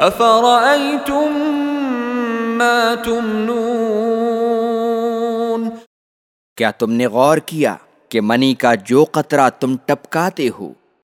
افرأيتم ما تمنون؟ کیا تم نے غور کیا کہ منی کا جو قطرہ تم ٹپکاتے ہو؟